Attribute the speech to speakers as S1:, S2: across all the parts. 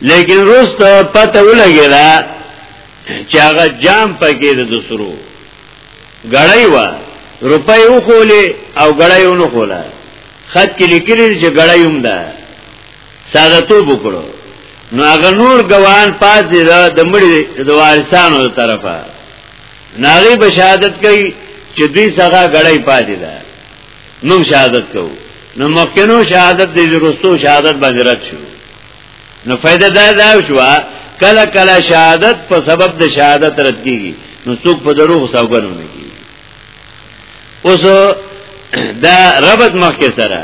S1: لیکن روز ته پته ولګی دا چې هغه جام پکې د دوسرو غړای و روپۍ وخولې او غړای ونه خوله خط کې لیکلی چې غړای هم ده ساده تو وکړو نو هغه نور ګوان پاتې ده د مړي د وارثانو طرفه ناغي بشهادت کوي چې دوی څنګه غړای پاتې ده نو شهادت کوو نو مخکنو شهادت دې ورستو شهادت باندې رد شو نو فائدہ دا دا شو کله کله شهادت په سبب د شهادت رد کیږي نو څوک په دروغ سوګنو نه کیږي اوس دا ربط مخکې سره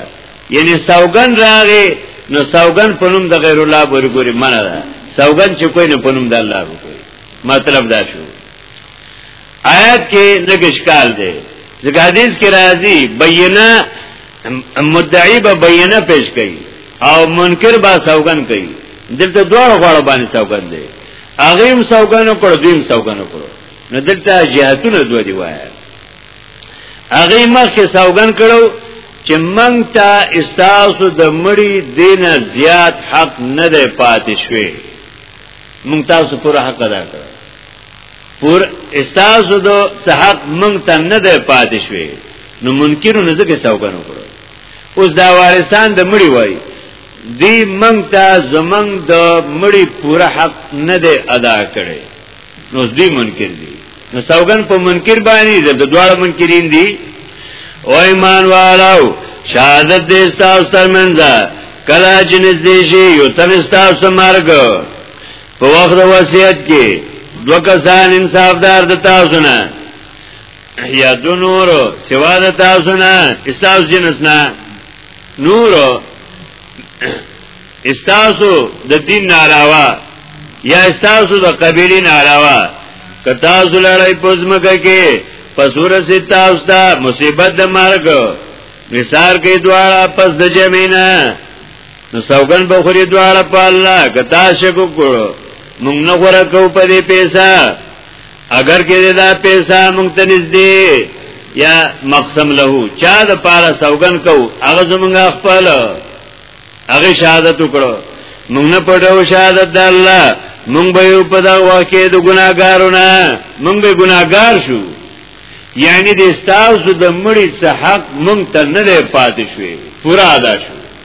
S1: یعنی سوګن راغی نو سوګن په نوم د غیر الله پورې ګوري منه ده سوګن چې کوی نه په نوم د الله وکړي مطلب دا شو آیات کې لږ اشکال دی ځکه حدیث کې راځي بینه مدعی به بینه پیش کوي او منکر به سوګن کوي دلته دوه غواړه باندې سوګن دی هغه هم سوګن کړو دیم سوګن کړو نو دلته جهاتونه دوه دی وایي هغه مخکې سوګن کړو چې مونږ ته استاسو د مړی دینه زیات حق نه دی پاتې شوی مونږ تاسو پر حق ادا کړو پر استاسو دو صحق منگ تا نده پاتی شوی نو منکرو نزکه سوگنو کرو اوس دا وارثان د مړي وای دی منګ ته زمنګ د مړي پوره حق نه دی ادا کړي نو دوی منکر دي نو سوګن په منکر باندې د دواړو منکرین دي او ایمان والو شهادت دې تاسو ترمنځ کله چې نږدې شي یو تن تاسو مرګ په وخت د وصیت کې دو کسان انصافدار د تاسو نه یا دو نور سوا د تاسو نه استاس جنس نه نور استاسو د دین نه علاوه یا استاسو د قبیله نه علاوه کتا زلړی پزمکه کې پسور سي تاسو ته مصیبت د مرګ نثار کې دواړه پس د جمینا نو سوګن به خوري دواړه په الله کتا شک وکړو مونږ نه غره کو په دې پیسې اگر کې دا پیسې مونږ ته نږدې یا مقسم له چا د پاره سوګن کو هغه زمونږ خپل هغه شهادت وکړو مونږ نه پټو شهادت د الله مونږ به په دا واکه د ګناګارونه مونږ به ګناګار شو یعنی د استاوس د مړی څخه حق مونږ ته نه پاتې شوې پورا ادا شو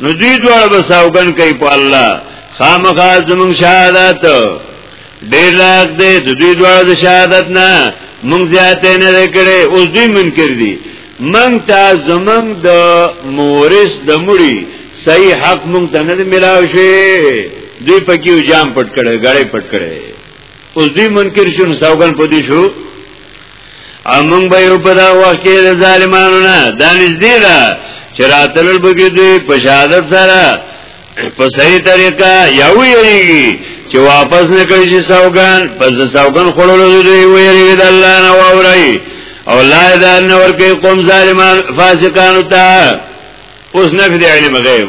S1: نو دوی دواړه به سوګن کوي په الله خامخا زمونږ شهادت ډیر لاک دی د دوی دواړه د شهادت نه مونږ زیاته نه کړي اوس دوی منکر دي مونږ ته زمونږ د مورث د مړي صحیح حق مونږ ته نه ملاوي شي دوی پکې جام پټ کړي غړې پټ کړي اوس دوی منکر شون سوګن پدې شو امون به یو په دا وخت کې د ظالمانو نه دانش دی را چې راتلل به کې دوی په شهادت سره په صحیح طریقه یو یریږي چې واپس نه کوي چې سوګان پس سوګان خړولو دوی ویریږي د الله نه واوري او لا دا نه ورکه قوم ظالمان فاسقان ته اوس نه فدی علم غیب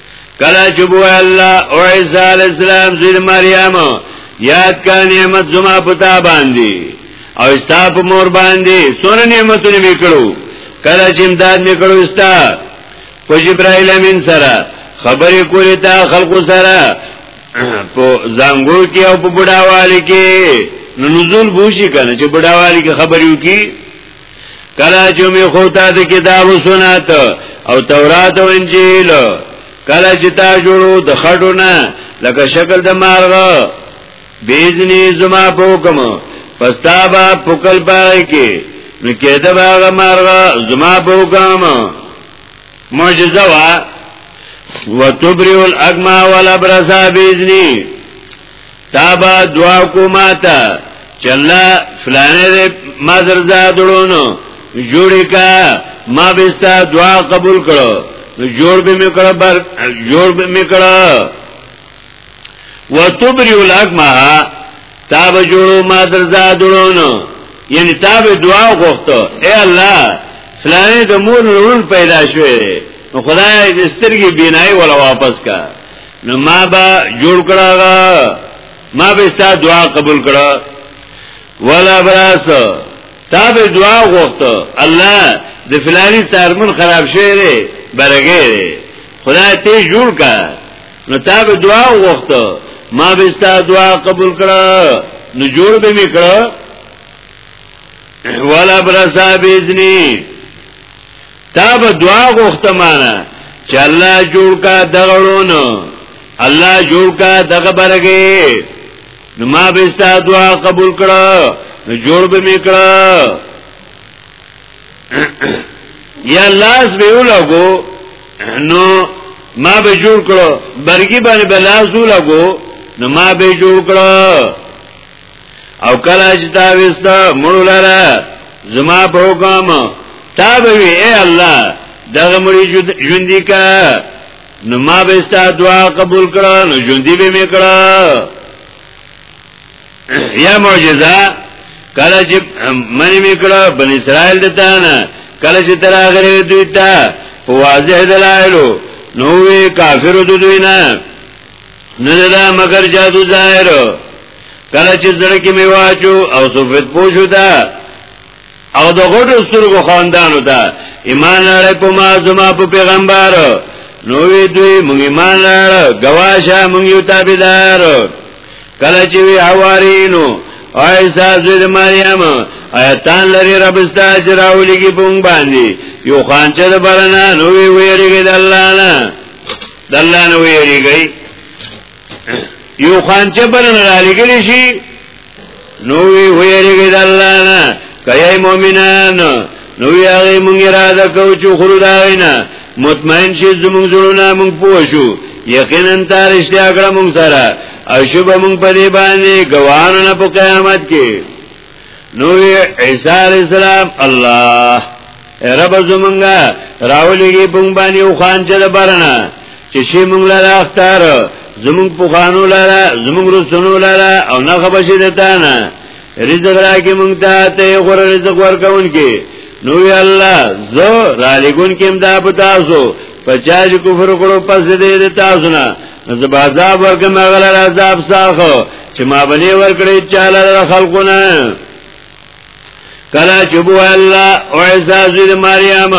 S1: کلا چبو الله او عیسی علی السلام زیر مریم یاد کا نعمت زما پتا باندې او استا په مور باندې سونه نعمتونه وکړو کلا چې امداد وکړو استا په جبرائیل امین سره خبرې کولې تا خلقو سره په زنګو کې او په بډاوالي کې نزول بوشي کنه چې بډاوالي کې خبرې وکي کلا چې می خو تا د کتاب او سنت او تورات او انجیل کلا چې تا جوړو د خټو نه لکه شکل د مارغه بیزنی زما په حکم پستا با پکل پای کې نو کېده باغ مارغه زما په حکم معجزه وا وتبرئ الاغما والابرص باذنی تا با دعا کو ما تا چې الله فلانه دې ما درځه دړونو جوړی کا ما بستا دعا قبول کړو نو جوړ به میکړه بر جوړ به میکړه وتبری الاکما تا به جوړو ما درځه دړونو یعنی تا به دعا غوښته اے الله فلانه د مور لور پیدا شوه نو خدای دې سترګې بینای ولا واپس کا نو ما با جوړ کړه ما به ستا دعا قبول کړه ولا براس تا به دعا غوښته الله د فلانی سرمن خراب شوی دی برګی دی خدای ته جوړ کا نو تا به دعا غوښته ما به ستا دعا قبول کړه نو جوړ به میکړه ولا برسا بیزنی تا به دعا غوښته مانا چې الله جوړ کا دغړونو الله جوړ کا دغه برګې نو ما به ستا دعا قبول کړه نو جوړ به میکړه یا لاس به ولګو نو ما به جوړ کړو برګي باندې به لاس ولګو نو ما به جوړ کړو او کله چې تا وست مړو لره زما په حکم تا به وی اے الله دغه مړي ژوندۍ کا نو ما به ستا دعا قبول کړه نو ژوندۍ به مې کړه یا معجزه کله چې منی مې کړه بن اسرائیل دته نه کله چې تر هغه دوی ته په واضح دلایلو نو وی کافر دوی نه نه دا مگر جادو ظاهر کله چې زړه کې می واچو او سفید پوشو دا او د غټو سترګو خاندانو دا ایمان لري په ما زما په پیغمبر نو وی دوی مونږ ایمان لرو گواشه مونږ یو تابعدار کله چې وی حوارینو ایسا زید مریم ایتان لري رب استا چې راولېږي پونګ باندې یو خانچه د برنا نو وی ویریږي د الله نه د الله نه ویریږي یو خان چې بلن را لګلی شي نو وی ویریږي د الله نه کای مؤمنان نو یې مونږ اراده کوو چې خرو دا وینا مطمئن شي زمونږ زړونه مونږ پوښو یقینا تر اشتیا کړه مونږ سره او شوب مونږ په دې باندې ګوانو نه په قیامت کې نوې عیسی علی السلام الله رب زمونږه راولېږي بونګ باندې او خان چې د برنه چې شي مونږ له اختر زمونږ په خانو لاره زمونږ رسونو لاره او نه خبشي دتانه رزق راکې مونږ ته ته غور رزق ورکون کې نو وی الله زه را لګون کې امدا په تاسو په چا چې کفر کړو پس دې تاسو نه زبازاب ورکم غل عذاب ساخو چې ما بنې ورکړې چاله د خلقونه کلا چبو الله او عیسی زوی مریم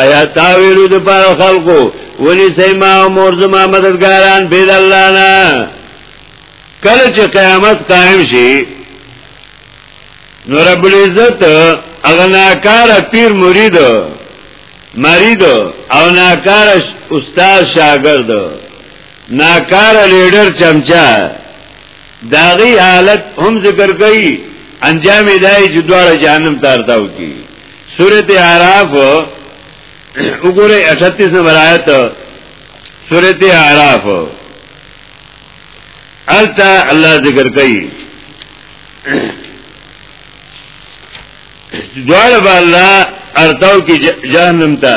S1: ایا تا ویلو د پر خلقو ولی سیما او مرزما مددګاران بيد الله نه کله چې قیامت قائم شي نو رب العزت هغه ناکار پیر مرید مرید او ناکار استاد شاګرد ناکار لیډر چمچا داغي حالت هم ذکر کړي انجام دای چې دواړه جهنم تارتاو کی سورته اعراف وګوره 38 نمبر آیت سورته اعراف التا الله ذکر کوي دوار با اللہ ارتاو کی جہنم تا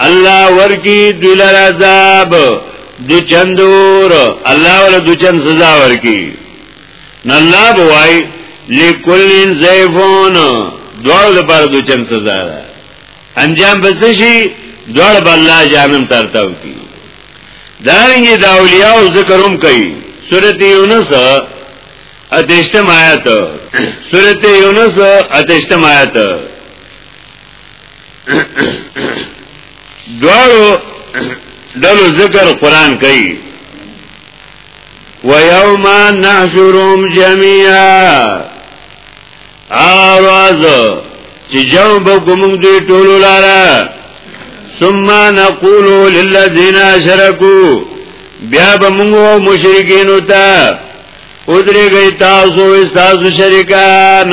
S1: الله ورکی دوی لرا عذاب دو چند اور الله ولا دو چند سزا ورکی نو الله بوای لکلین زیفون دوار لپاره دو چند سزا ده انجام بسشی دوار با اللہ جانم ترتاو کی دارنگی دا اولیاء ذکرم کئی سورت یونس اتشتم آیت سورت یونس اتشتم آیت دوارو دلو ذکر قرآن کئی وَيَوْمَ نَحْشُرُهُمْ جَمِيعًا آواز چې جمع بکم دوی ټولو لارا ثم نقول للذین اشرکو بیا به موږ مشرکین وتا ودرې گئی تاسو استاسو شریکان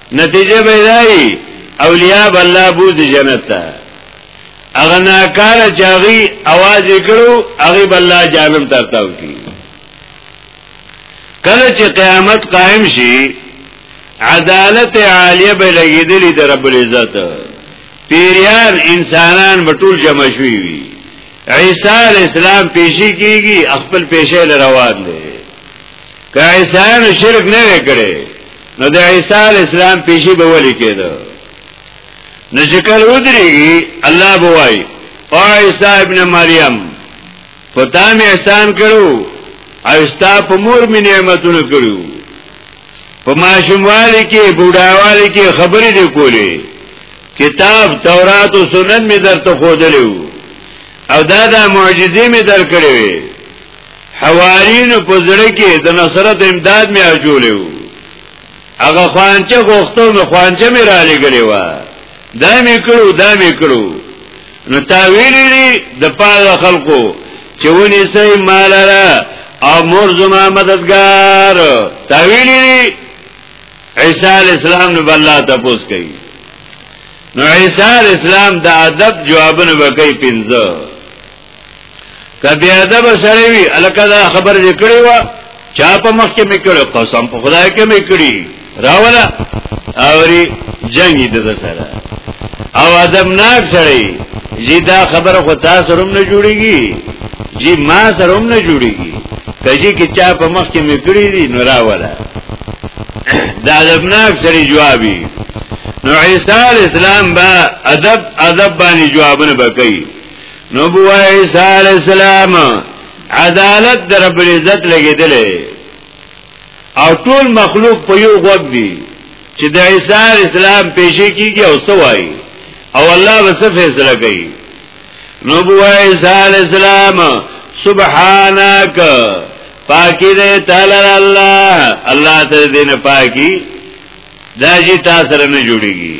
S1: نتیجه بیدائی اولیاء بالله بوز جنت تا اغا ناکار چاگی آواز اکڑو اغی بالله جانم ترتاو کی کله چې قیامت قائم شي عدالت عالیه به لګیدلی در رب العزت پیریان انسانان بټول جمع شوی وي عیسی علی السلام پیشی کیږي خپل پیشه لروان دی که عیسایانو شرک نه وکړي نو د عیسی علی السلام پیشي به ولي کېده نو چې کله ودرېږي الله به وایي او عیسی ابن مریم پتا مې احسان کړو او ستا په مور مې نعمتونه کړو په ماشوموالي کې بوډاوالي کې خبرې دی کولې کتاب تورات او سنت مې درته خودلې او دا د معجزې مې درکړې حوارینو په زړه کې د نصرت امداد مې اجولې وو هغه خوانچه غوښتو نو خوانچه مې را لګلې و دا مې کړو دا مې کړو نو تا ویلې د پاره خلکو چې ونی سي مال را او مور زما مددگار تا ویلې عیسی علی السلام نو بل الله تاسو کوي نو عیسی علی السلام د ادب جوابونه وکړي پنځه کبی ادب سره وی الکه دا خبر دې کړی و چا په مخ کې میکړو قسم په خدای کې میکړي راولا اوري جنگ دې د سره او ادب ناک سره جی دا خبر خو تاسو روم نه جوړیږي جی ما سره روم نه جوړیږي کجی کې چا په مخ کې میکړي دي نو راولا دا ادب ناک سره جوابي نو عیسی اسلام با ادب ادب باندې جوابونه بکئی نو بو عیسی علی السلام عدالت در رب العزت لګیدلې او ټول مخلوق په یو غوږ دی چې د عیسی علی السلام پیشې کیږي او سوای او الله وسه فیصله کوي نو بو عیسی علی السلام سبحانك پاکی دې تعالی الله الله ته دې نه پاکي دا چې تاسو نه جوړیږي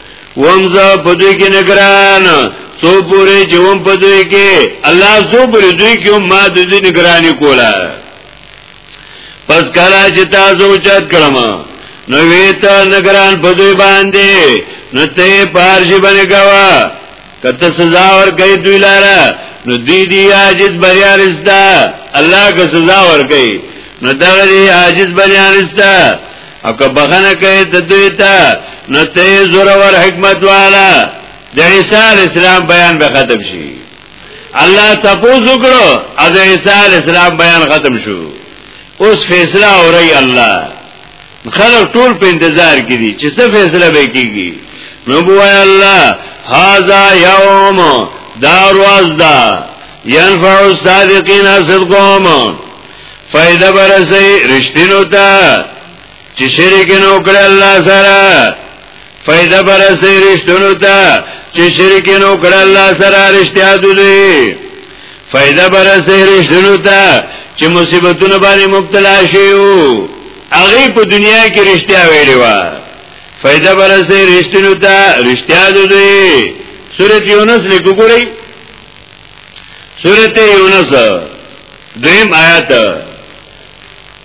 S1: ومزا پدوی کې نگران سو پوری جوم پدوی کې الله سو پوری دوی کې ما د دې نگرانی کولا پس کلا چې تاسو چت کړم نو ویتا نگران پدوی باندې نو ته پارشي باندې گوا کته سزا ورکړي دوی لاره نو دی دی عاجز بریان استا الله که سزا ورکړي نو دا دی عاجز بریان استا او که بخنه کوي ته دوی ته نو ته زور ور حکمت والا د عیسی اسلام بیان به ختم شي الله تاسو کړو از عیسی اسلام بیان ختم شو اوس فیصله اوري الله خلق ټول په انتظار کې دي چې څه فیصله به کیږي نو بوای الله هاذا یوم دار واز دا ينفع الصادقین صدقهم فائدہ برسي رښتینو ته چې شرک نو کړ الله سره فائدہ برسې رښتونو ته چې شرک نو کړ الله سره رښتیا دوی فائدہ برسې رښتونو ته چې مصیبتونه باندې مبتلا شيو هغه په دنیا کې رښتیا ویلې و فائدہ برسې رښتونو ته رښتیا دوی سورۃ یونس لیکو ګورئ سورۃ یونس دویم آیات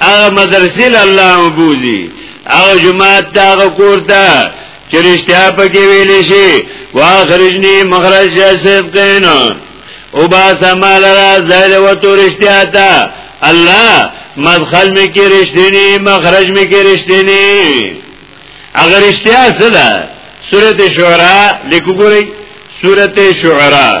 S1: هغه مدرسې له الله مبوزي هغه جماعت ته هغه کور ته چې رښتیا پکې ویلې شي واخرجنی مخرج صدقین او با سمال را زید و تو رشتیا تا الله مدخل می کی رشتینی مخرج می کی رشتینی اگر رشتیا سدا سورت شعراء لکو گو رئی سورت شعراء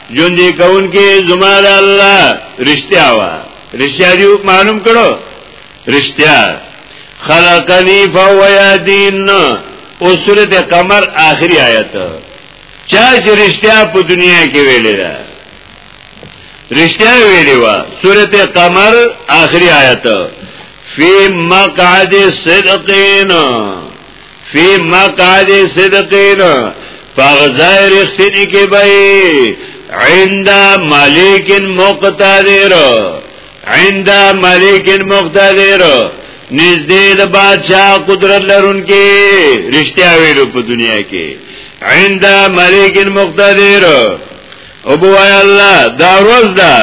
S1: جون دی کون کې زما د الله رښتیا وا رښتیا دی معلوم کړو رښتیا خلقنی فهو یادین او سورته قمر آخری آیت چا چې رښتیا په دنیا کې ویلې ده رښتیا ویلې وا سورته قمر آخری آیت فی مقعد صدقین فی مقعد صدقین فغزای رختنی که بئی عند ملک مقتدر عند ملک مقتدر نزدې د بادشاہ قدرت لرونکي رښتیا ویلو په دنیا کې عند ملک مقتدر او بو الله دا روز دا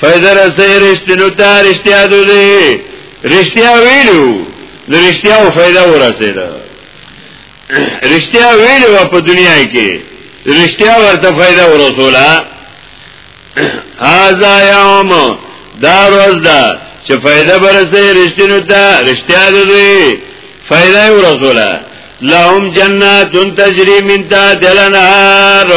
S1: فیدر سیر استنو تا رشتیا دو دی رشتیا ویلو د رښتیا او فائدہ ورسېده رښتیا ویل و په دنیا کې رښتیا ورته فائدہ ورسوله هاذا یوم دا روز دا چې فائدہ برسه رښتینو ته رښتیا دوی فائدہ ورسوله لهم جنات تجری من تحتها الانهار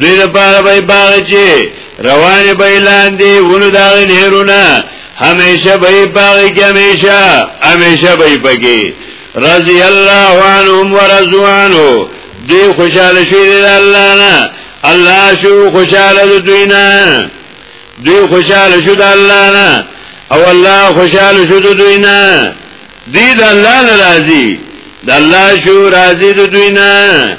S1: دوی د پاره به باغ چې روان به لاندې ونو دا نهرونه همیشه به باغ کې همیشه همیشه به پکې رضی الله عنهم ورضوانو دی خوشاله شوی دی الله نه الله شو خوشاله دوی نه دوی خوشاله شو د الله نه او الله خوشاله شو دوی نه دی د الله نه راضي د الله شو راضي دوی نه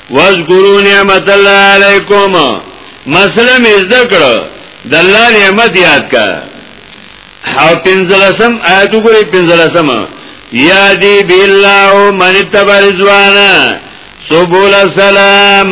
S1: واذکروا نعمت الله علیکم مسله مې زده کړو د الله نعمت یاد کا او پنځلسم آیت وګورئ پنځلسم یادی بالله من تبرزوانا سبول السلام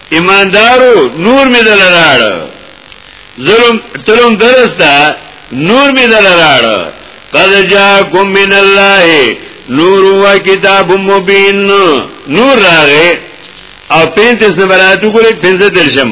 S1: ایماندارو نور می دل راړ ظلم تلوم درستا نور می دل راړ قد جاکم من الله نور و کتاب مبین نور راغه او 35 نمبر آیت وګورئ 35 درشم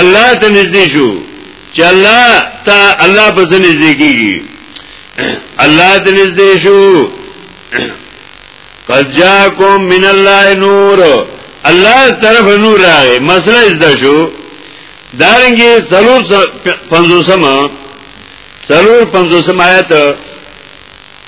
S1: الله ته نږدې شو چې الله ته الله په ځنې نږدې کیږي الله ته نږدې شو قد جاءكم من الله نور الله طرف نور راغی مسله زده شو دارنګي ضرور 500 سما ضرور 500 آیت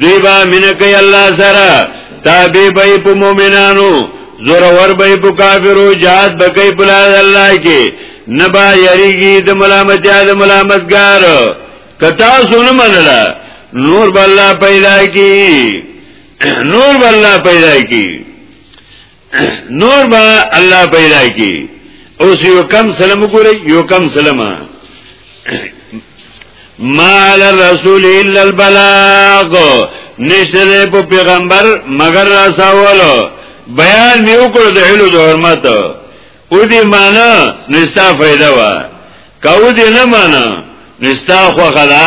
S1: دوی با مینه کوي الله سره تابع به په مؤمنانو زور ور به په کافرو جهاد بکې په لار الله کې نبا یریږي د ملامتیا د ملامتګار کتا سن منلا نور بالله پیدا کی نور بالله پیدا کی نور با الله پیدا کی اوس یو کم سلام ګوري یو کم سلام ما علی الرسول الا البلاغ نشته په پیغمبر مگر رسولو بیان نیو کړ د هلو د حرمت او دې معنا نستا فائدہ وا کو دې نه معنا نستا خو خلا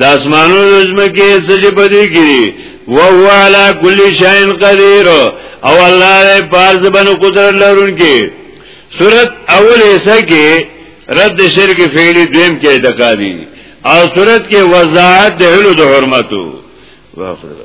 S1: د اسمانو د زمکه سجه پدې کړي و هو علا کل شاین قدیر او الله دې پارز بنو قدرت لرونکي صورت اول ایسا کې رد شرک فعلی دویم کې اعتقا دي او صورت کې وضاحت د علو د حرمتو واخره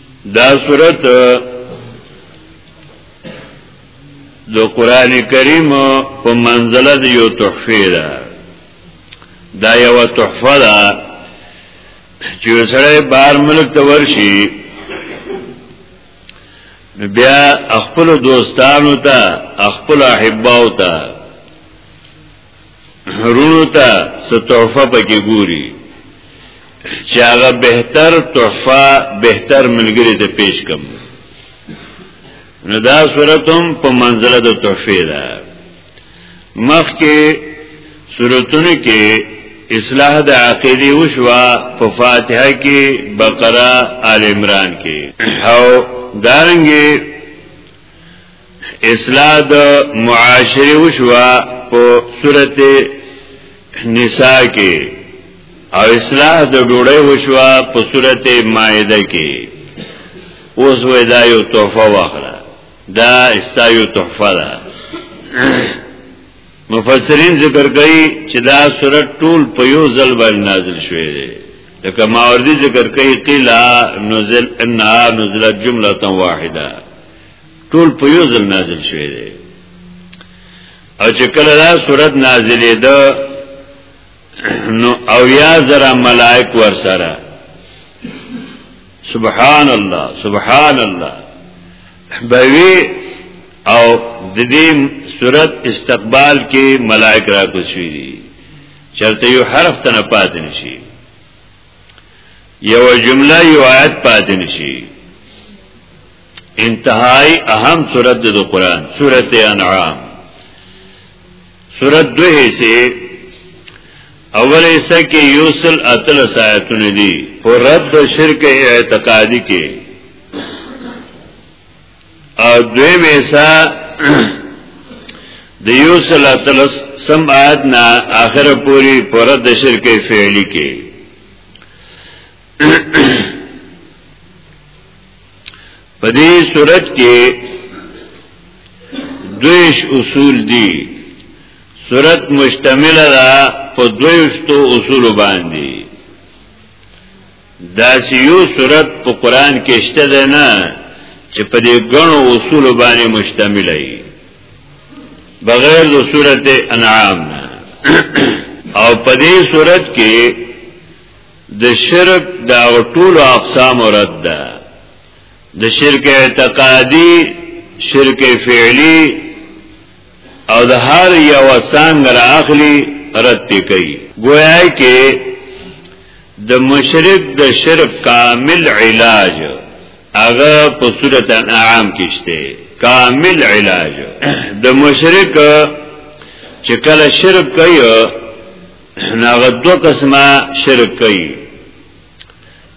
S1: دا صورت د قران کریم په منزله د یو تحفه ده دا یو تحفه ده چې سره بار ملک ته ورشي بیا خپل دوستانو ته خپل احباو ته رونو ته څه تحفه پکې ګوري چې هغه بهتر تحفه بهتر ملګری ته پیش کوم نو دا صورت هم په منزله د تحفه ده مخکې صورتونو کې اصلاح د عقیده وشوا په فاتحه کې بقره آل عمران کې او دارنګي اصلاح د معاشره وشوا په سورته نساء کې او اصلاح د ډوړې وشوا په سورته مائده کې اوس وې دا یو تحفه واخله دا استا یو تحفه ده مفسرین ذکر کوي چې دا سورته ټول په یو ځل باندې نازل شوې ده لکه ماوردی ذکر کوي قیل نزل انها نزلت جمله واحده ټول په یو ځل نازل شوی دی او چې کله دا صورت نازلې ده نو او یا زرا ملائک ور سره سبحان الله سبحان الله بوي او د دې صورت استقبال کې ملائک را کوشي دي چرته یو حرف ته نه پاتې نشي یو جمله یو آیت پاتې نشي انتهای اهم سورت د قرآن سورت انعام سورت دو حصے اول حصہ کې یوسل اتل سایتونه دي په رد د شرک اعتقادي کې او دویم حصہ د یوسل اتل سم آیت نه اخر پوری په رد د شرک فعلی کې په دې صورت کې دویش اصول دي صورت مشتمل ده په دویشتو اصول باندې دا یو صورت په قران کې شته ده نه چې په دې غنو اصول باندې مشتمل وي بغیر د صورت انعام او په دې صورت کې د شرک دا ټول اقسام رد ده د شرک اعتقادي شرک فعلی او د هر یو څنګه راخلی رد کوي گویا کې د مشرک د شرک کامل علاج هغه په صورت انعام کې شته کامل علاج د مشرک چې کله شرک کوي ناغه دو قسمه شرک کوي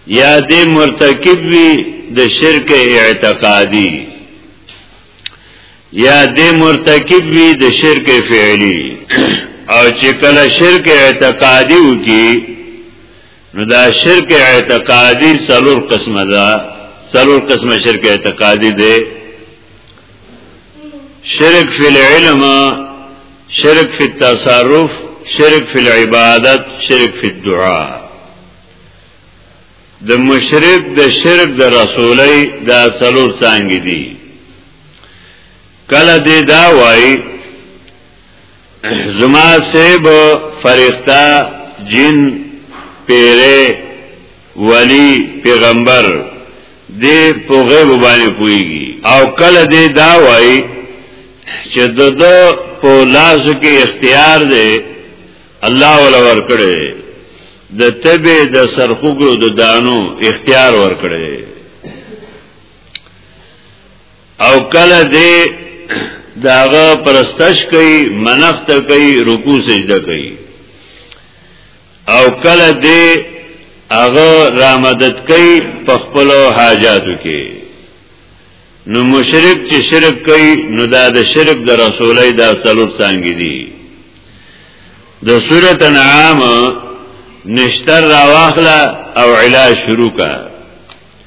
S1: یا دې مرتکب وي د شرک اعتقادي یا دې مرتکب وي د شرک فعلی او چې کله شرک اعتقادي وکي نو دا شرک اعتقادي څلور قسمه ده څلور قسمه شرک اعتقادي ده شرک فی العلم شرک فی التصرف شرک فی العبادت شرک فی الدعاء د مشرک د شرک د رسولي د اصلو څنګه دي کله دې دا وایي زما سیب فرښتہ جن پیره ولی پیغمبر دې په غیب باندې پويږي او کله دې دا وایي چې د دو په لاس کې اختیار دی الله ولا ور کړی د تبه د سرخوګو د دانو اختیار ور کړی او کله دې داغه پرستش کوي منښت کوي رکوع سجده کوي او کله دې هغه را مدد کوي په خپل حاجاتو کې نو مشرک چې شرک کوي نو دا د شرک د رسولۍ دا سلور څنګه دي د سورۃ انعام نشتر راواخله او علاج شروع کړه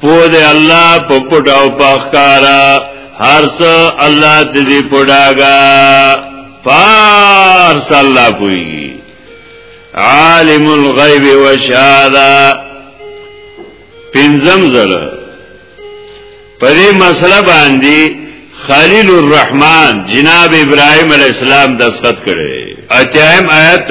S1: پو دې الله په پټ او په ښکارا هر څه الله دې پډاګا فارس الله پوي عالم الغیب و شهاده پنځم زره په دې مسله باندې خلیل الرحمن جناب ابراهيم عليه السلام دستخط کړي اتیایم آیت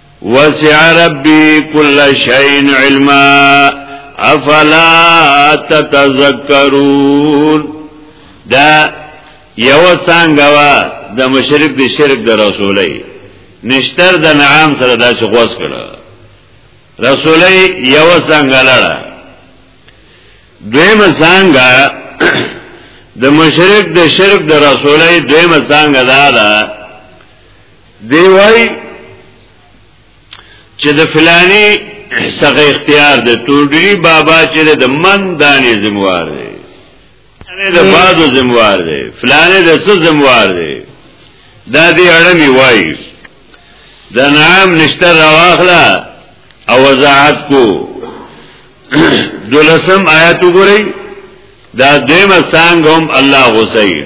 S1: وسع ربي كل شيء علما افلا تتذكرون دا یو څنګه وا د مشرک د شرک د رسولي نشتر د نعام سره دا څه غوس کړه رسولي یو څنګه لړه دویم څنګه د مشرک د شرک د رسولي دویم څنګه دا ده دی وای چې د فلانی څخه اختیار ده ټولډي بابا چې د من دانې زموار دی فلانه د بادو زموار دی فلانه د څه زموار دی دا دې اړمي وای د نام نشته راواخلا او وضاحت کو دولسم آیت وګورئ دا دیمه څنګه هم الله غوسه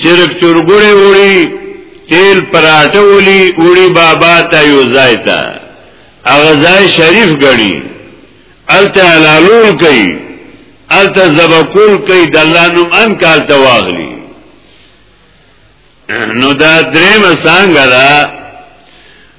S1: چرګ چرګوړې وړي تیل پراټه وړي وړي بابا ته یو ځای ته هغه ځای شریف غړي الته حلالول کوي الته زبکول کوي د الله نوم ان کال ته واغلي نو دا درېمه څنګه ده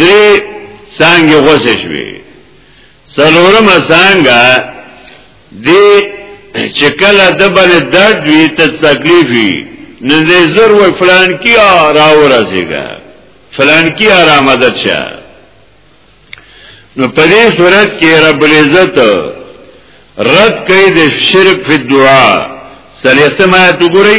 S1: درې څنګه غوسه شوي سلورم څنګه دی چې کله د باندې درد وي ته تکلیف وي نو دې زر و فلان کی راو راځيګا فلان کی آرام ده چا نو په دې صورت کې رب العزت رد کوي د شرک په دعا سلیسه ما تو ګورئ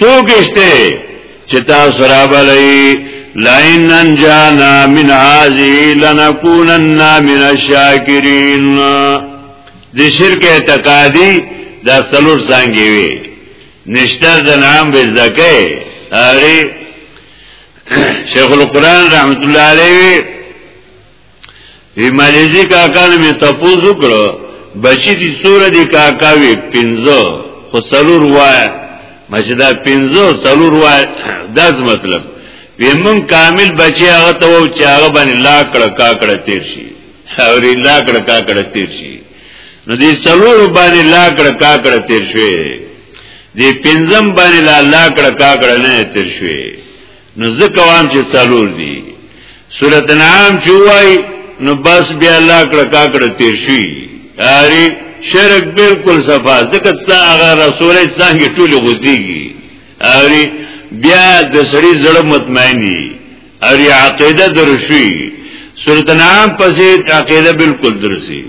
S1: څوک شته چې تاسو را بلې لئن انجانا من هذه لنكونن من الشاکرین د شرک اعتقادي دا څلور څنګه وي نشته د نام به زکه اره شیخ القران رحمت الله علیه وی مالیزی کاکا نه می تپوز وکړو بچی دي سور دي کاکا وی پنځه خو سلور وای مچې دا پنځه سلور وای داس مطلب وی مون کامل بچی هغه ته و چې هغه باندې لا کړه کاکړه تیر شي او ری لا کړه کاکړه تیر شي نو دې سلور باندې لا کړه کاکړه تیر شوی دې پنځم باندې لا لا کړه کاکړه نه تیر شوی نو ځکه وام چې څلور دي سورته نام چوي نو بس بیا الله کړه کاکړه تیر شي اری شرک بالکل صفا ځکه څا هغه رسول څنګه ټول غوځيږي اری بیا د سړي زړه مطمئن دي اری عقیده درشي سورته نام پسې عقیده بالکل درسي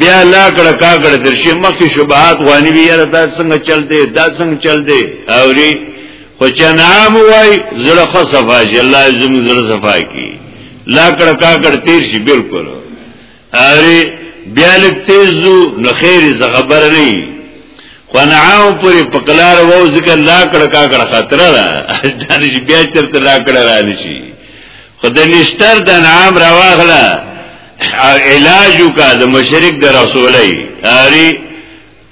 S1: بیا لا کړه کا کړه درشي مخکې شبهات غواني بي یاره دا څنګه چل دی دا څنګه چل دی اوري خو چې نام وای زړه خو صفا شي الله زموږ زړه صفا کی لا کړه کا کړه تیر شي بالکل اوري بیا لک تیزو نو خیر زغبر نه خو نعام پوری پکلار وو ذکر لا کړه کا کړه خطر ده دانش بیا چرته لا کړه را نشي خو د نشتر د نعام راواغله او علاج کا د مشرک د رسولي اری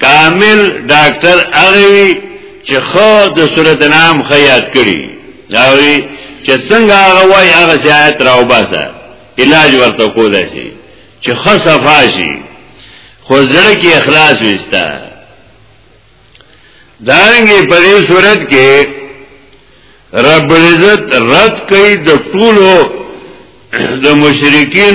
S1: کامل ډاکټر اغوي چې خو د صورت نام خیات کړي او چې څنګه هغه وای هغه زیات راو باسه علاج ورته کولای شي چې خصفاشي خو زړه کې اخلاص وستا دارنګه په دې صورت کې رب العزت رد کوي د ټولو د مشرکین